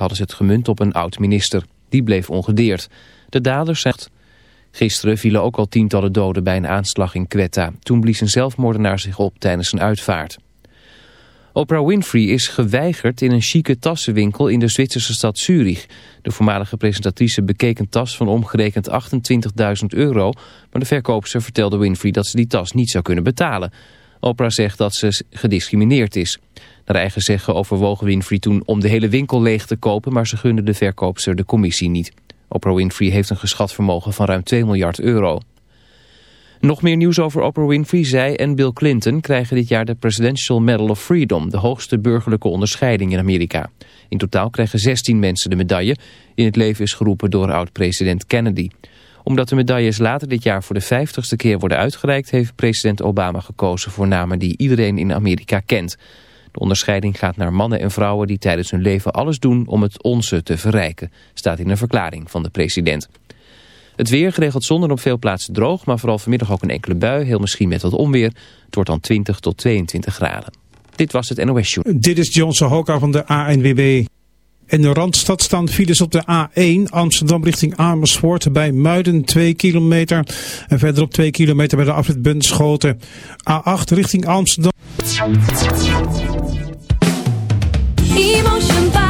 hadden ze het gemunt op een oud-minister. Die bleef ongedeerd. De daders zegt... Gisteren vielen ook al tientallen doden bij een aanslag in Quetta. Toen blies een zelfmoordenaar zich op tijdens een uitvaart. Oprah Winfrey is geweigerd in een chique tassenwinkel in de Zwitserse stad Zurich. De voormalige presentatrice bekeek een tas van omgerekend 28.000 euro... maar de verkoopster vertelde Winfrey dat ze die tas niet zou kunnen betalen. Oprah zegt dat ze gediscrimineerd is. Naar eigen zeggen overwogen Winfrey toen om de hele winkel leeg te kopen... maar ze gunde de verkoopster de commissie niet. Oprah Winfrey heeft een geschat vermogen van ruim 2 miljard euro. Nog meer nieuws over Oprah Winfrey. Zij en Bill Clinton krijgen dit jaar de Presidential Medal of Freedom, de hoogste burgerlijke onderscheiding in Amerika. In totaal krijgen 16 mensen de medaille. In het leven is geroepen door oud-president Kennedy. Omdat de medailles later dit jaar voor de vijftigste keer worden uitgereikt, heeft president Obama gekozen voor namen die iedereen in Amerika kent. De onderscheiding gaat naar mannen en vrouwen die tijdens hun leven alles doen om het onze te verrijken, staat in een verklaring van de president. Het weer geregeld zon en op veel plaatsen droog, maar vooral vanmiddag ook een enkele bui, heel misschien met wat onweer. Het wordt dan 20 tot 22 graden. Dit was het NOS Show. Dit is Johnson Hoka van de ANWB. In de Randstad staan files op de A1 Amsterdam richting Amersfoort bij Muiden 2 kilometer. En verderop 2 kilometer bij de afrit Bunschoten. A8 richting Amsterdam. 一梦醒吧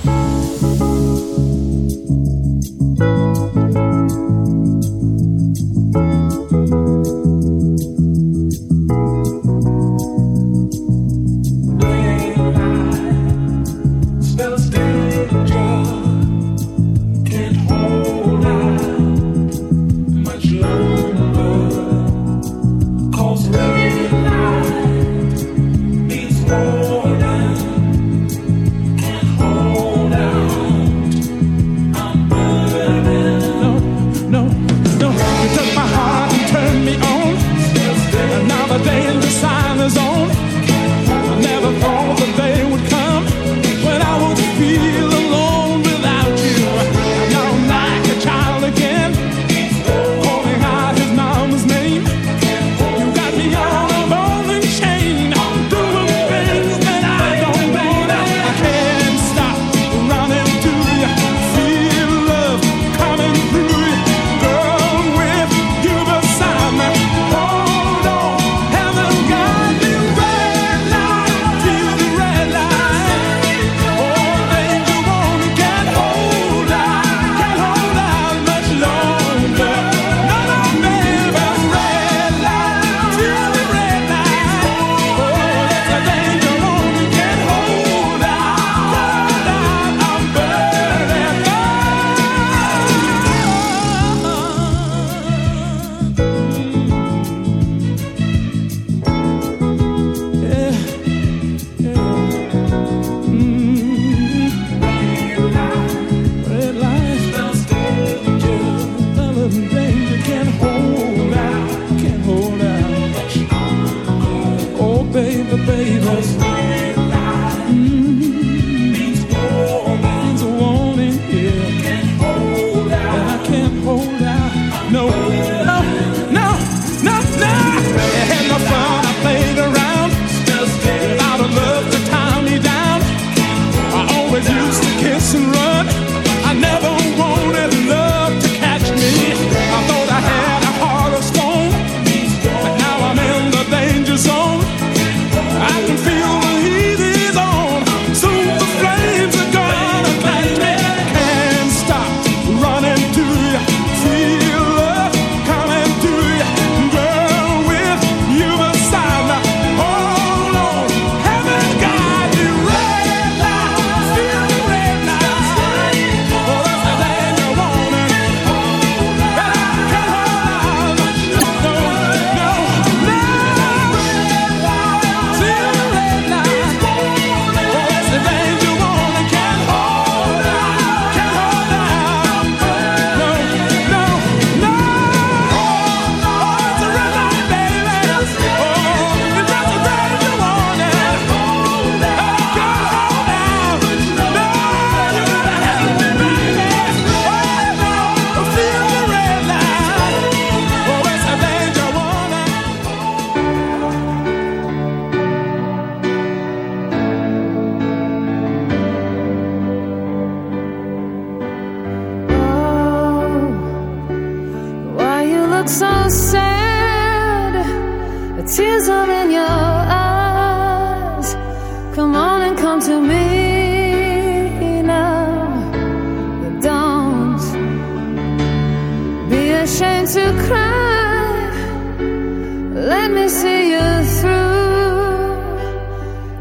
see you through.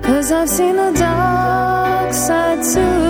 Cause I've seen the dark side too.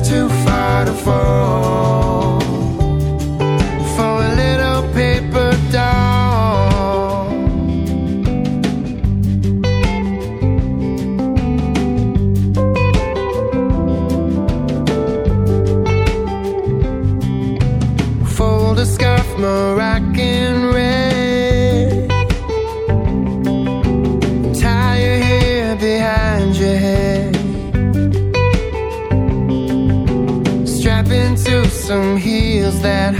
Too far to fall? That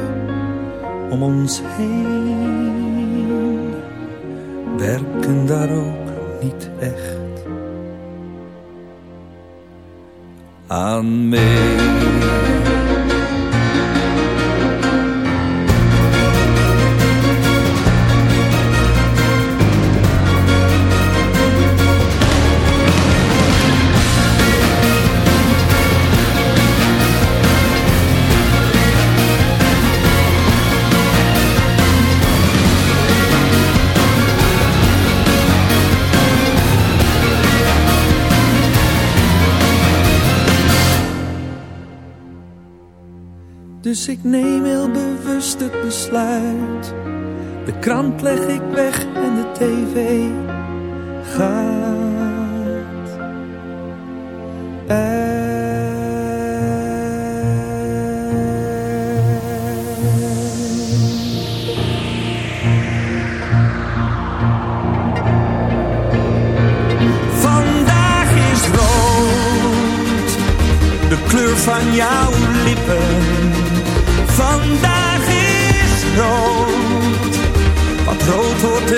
om ons heen werken daar ook niet echt aan mee. De krant leg ik weg en de tv gaat. De kleur van jouw lippen.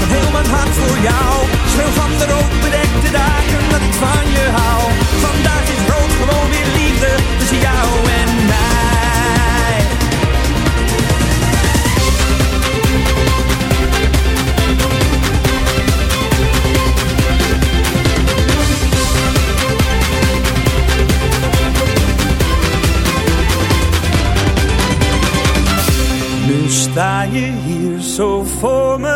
van heel mijn hart voor jou. Schreeuw van de rood bedekte dagen dat ik van je hou. Vandaag is rood gewoon weer liefde tussen jou en mij. Nu sta je hier zo voor me.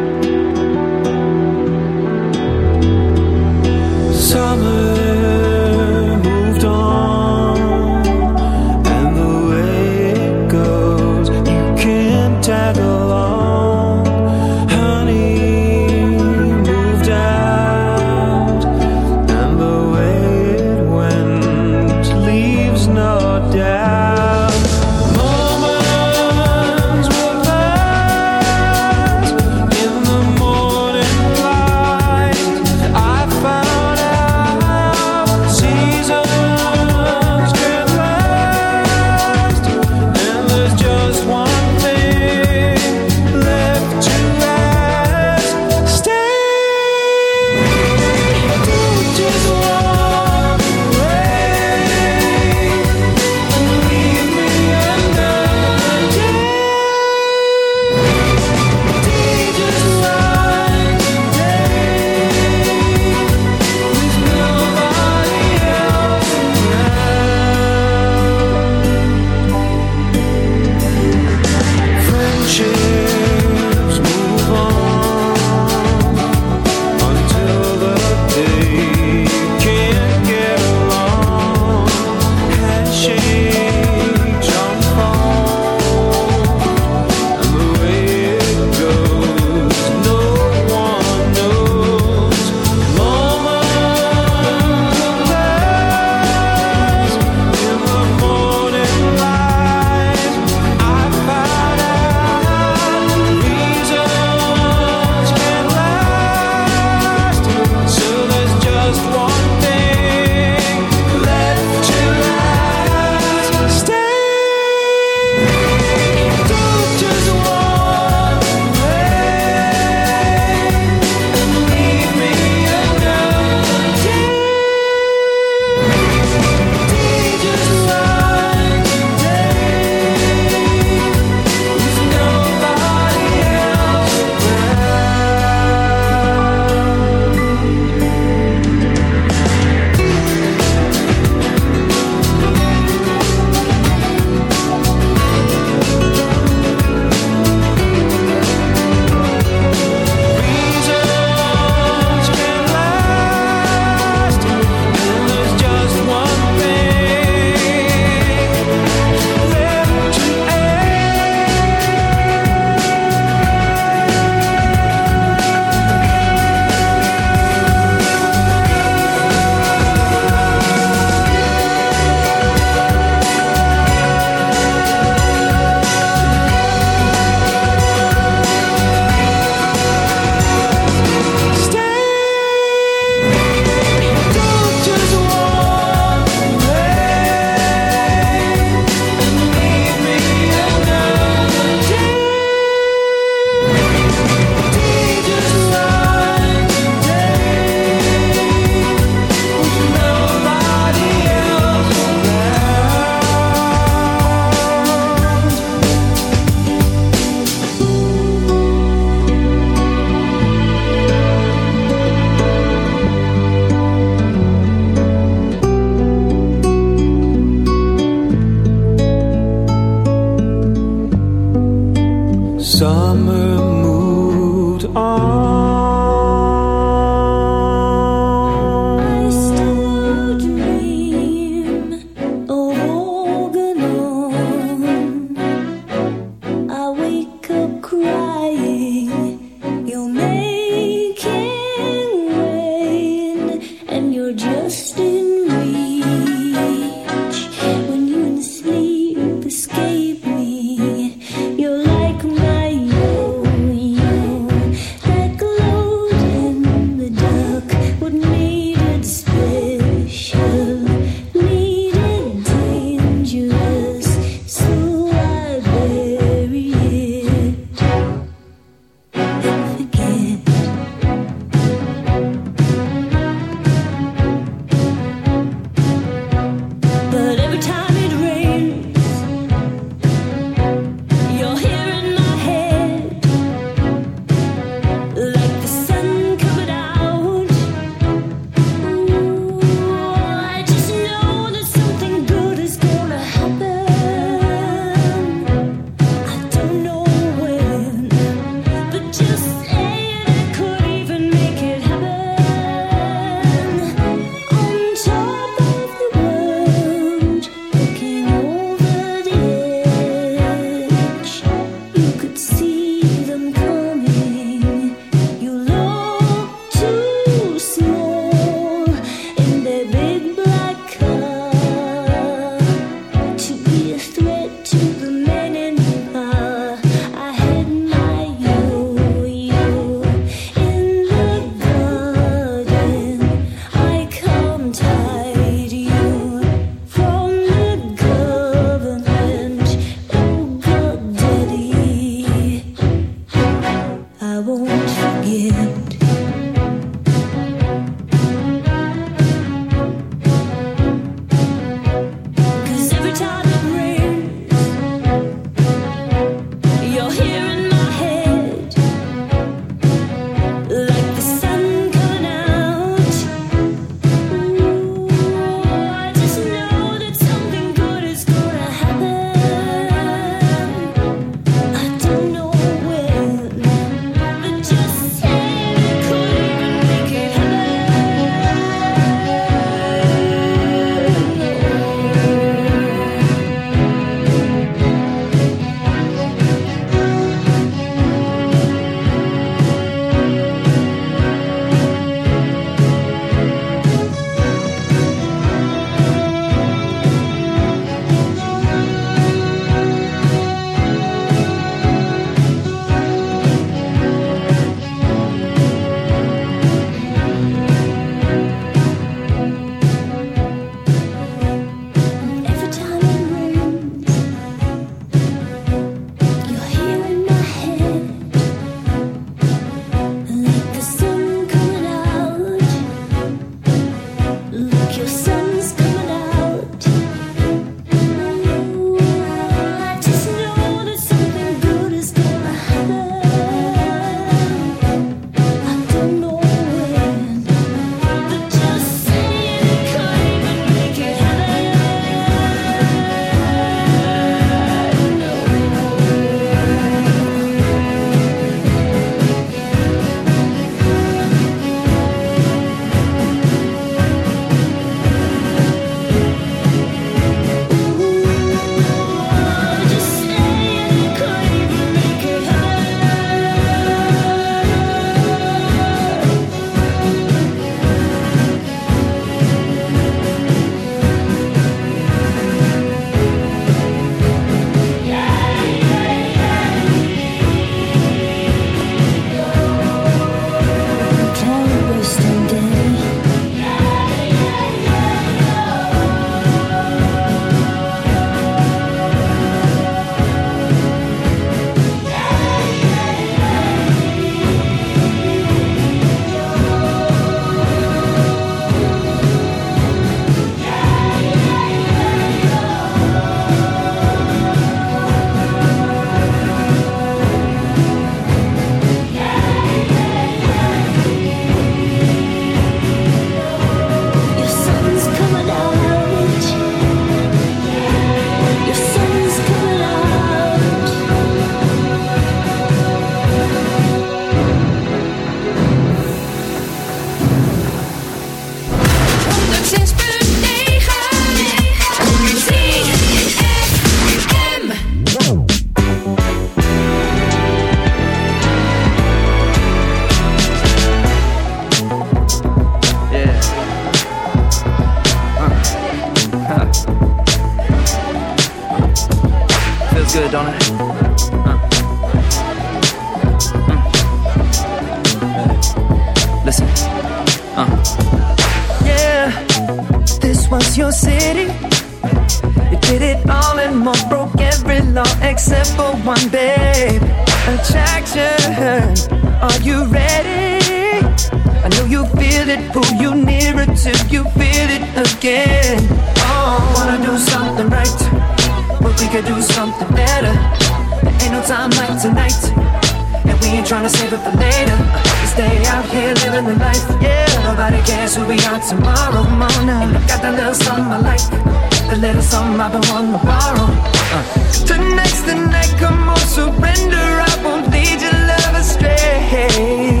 I've been wanting to borrow. Uh. Tonight's the night, come on, surrender. I won't lead your love astray,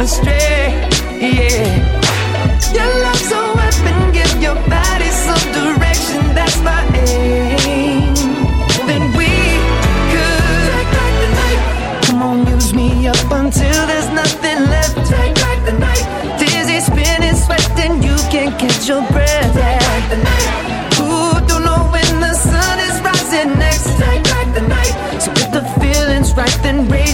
astray, yeah. Your love's a weapon, give your body some direction. That's my aim. Then we could take back the night. Come on, use me up until there's nothing left. Take back the night. Dizzy, spinning, sweating, you can't catch your breath.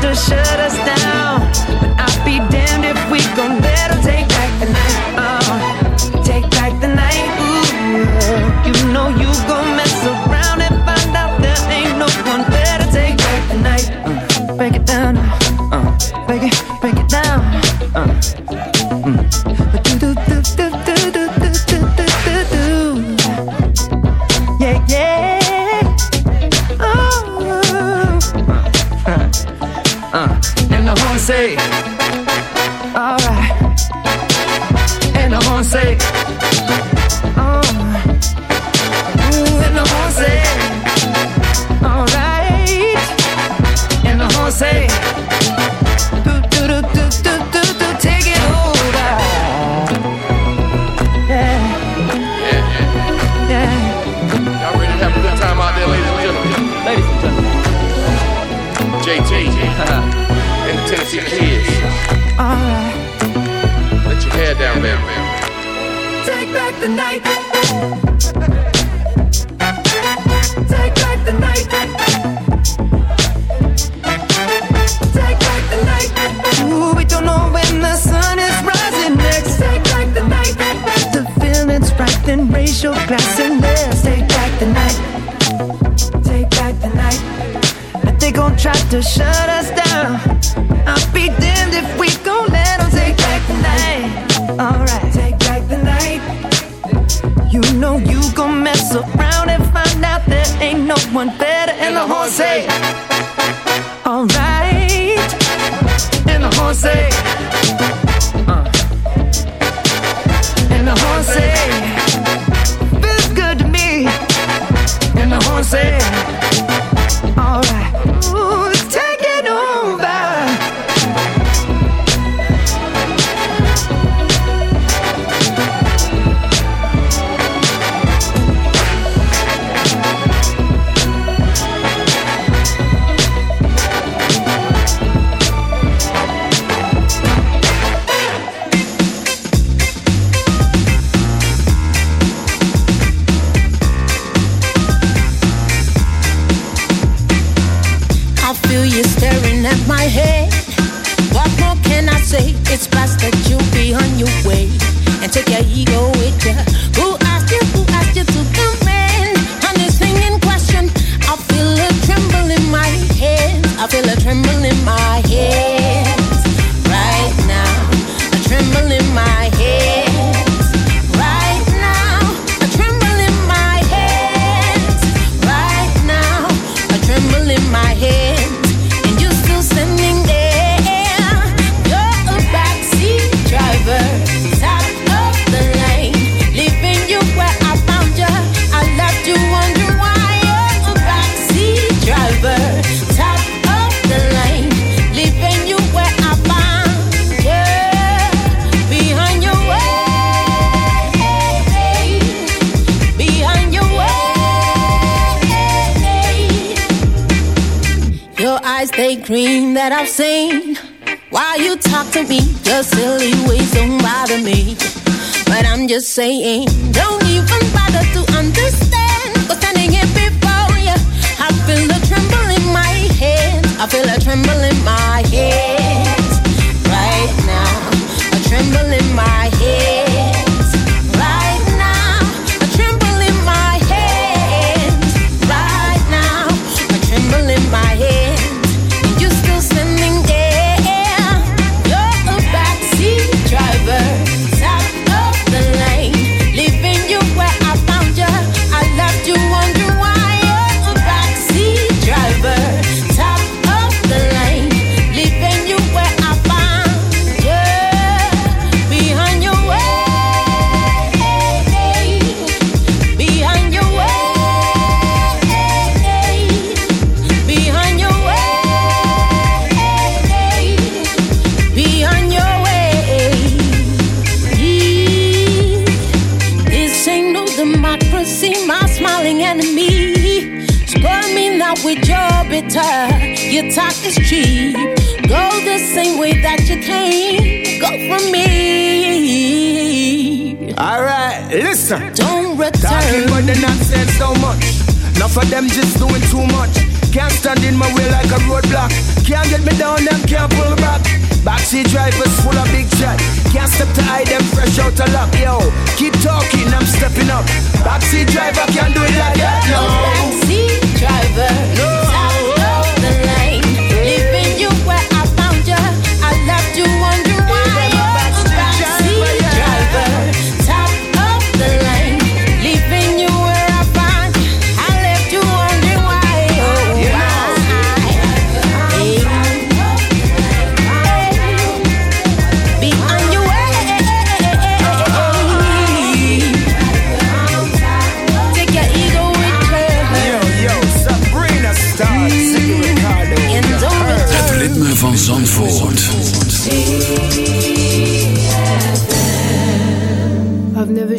to shut us down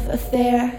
love affair.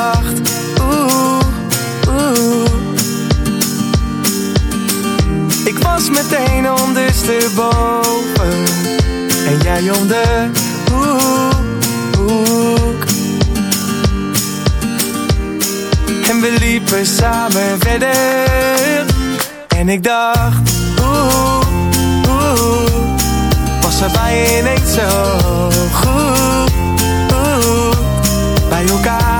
Oeh, oeh. Ik was meteen ondersteboven. En jij om de hoek, hoek. En we liepen samen verder. En ik dacht, oeh, oeh. Was er bij ineens zo goed? Oeh, Bij elkaar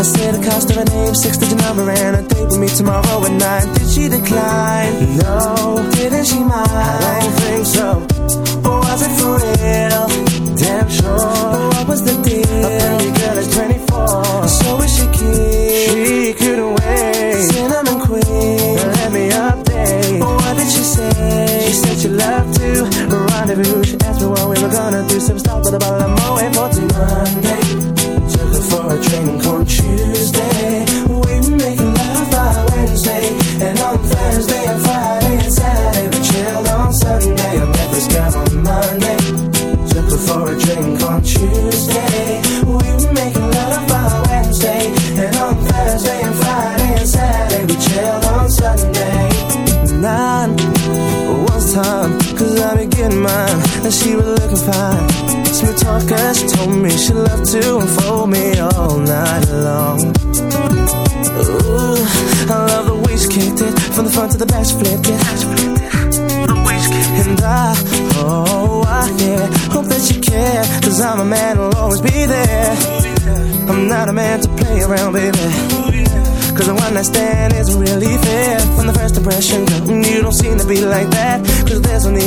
I said the cost of a name, six digit number, and a date with me tomorrow at nine. Did she decline? No, didn't she mind? I don't think so. Or was it for real? Damn sure. But what was the deal? A pretty girl is 24, so is she cute? She couldn't wait. Cinnamon queen, but let me update. But what did she say? She said she loved to rendezvous. She asked me what we were gonna do, some stuff with a bottle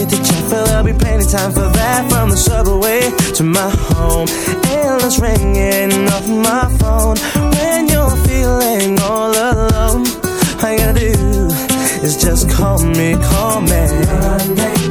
hit the chapel, I'll be paying time for that. From the subway to my home, endless ringing off my phone. When you're feeling all alone, all you gotta do is just call me, call me. Monday.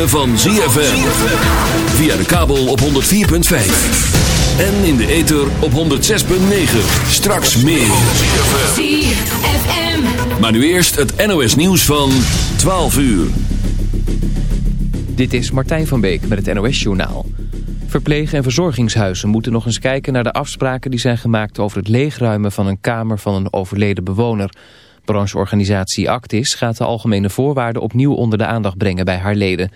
Ritme van ZFM. Via de kabel op 104.5. En in de ether op 106.9. Straks meer. ZFM. Maar nu eerst het NOS nieuws van 12 uur. Dit is Martijn van Beek met het NOS-journaal. Verpleeg- en verzorgingshuizen moeten nog eens kijken naar de afspraken die zijn gemaakt over het leegruimen van een kamer van een overleden bewoner. Brancheorganisatie Actis gaat de algemene voorwaarden opnieuw onder de aandacht brengen bij haar leden.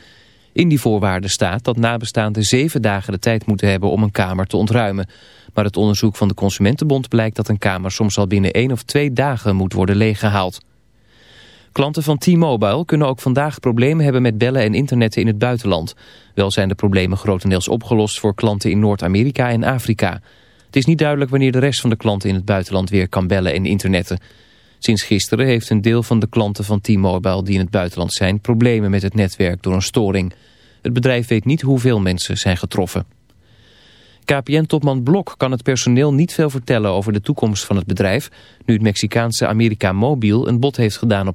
In die voorwaarden staat dat nabestaanden zeven dagen de tijd moeten hebben om een kamer te ontruimen. Maar het onderzoek van de Consumentenbond blijkt dat een kamer soms al binnen één of twee dagen moet worden leeggehaald. Klanten van T-Mobile kunnen ook vandaag problemen hebben met bellen en internetten in het buitenland. Wel zijn de problemen grotendeels opgelost voor klanten in Noord-Amerika en Afrika. Het is niet duidelijk wanneer de rest van de klanten in het buitenland weer kan bellen en internetten. Sinds gisteren heeft een deel van de klanten van T-Mobile die in het buitenland zijn problemen met het netwerk door een storing. Het bedrijf weet niet hoeveel mensen zijn getroffen. KPN-topman Blok kan het personeel niet veel vertellen over de toekomst van het bedrijf... nu het Mexicaanse America Mobil een bod heeft gedaan op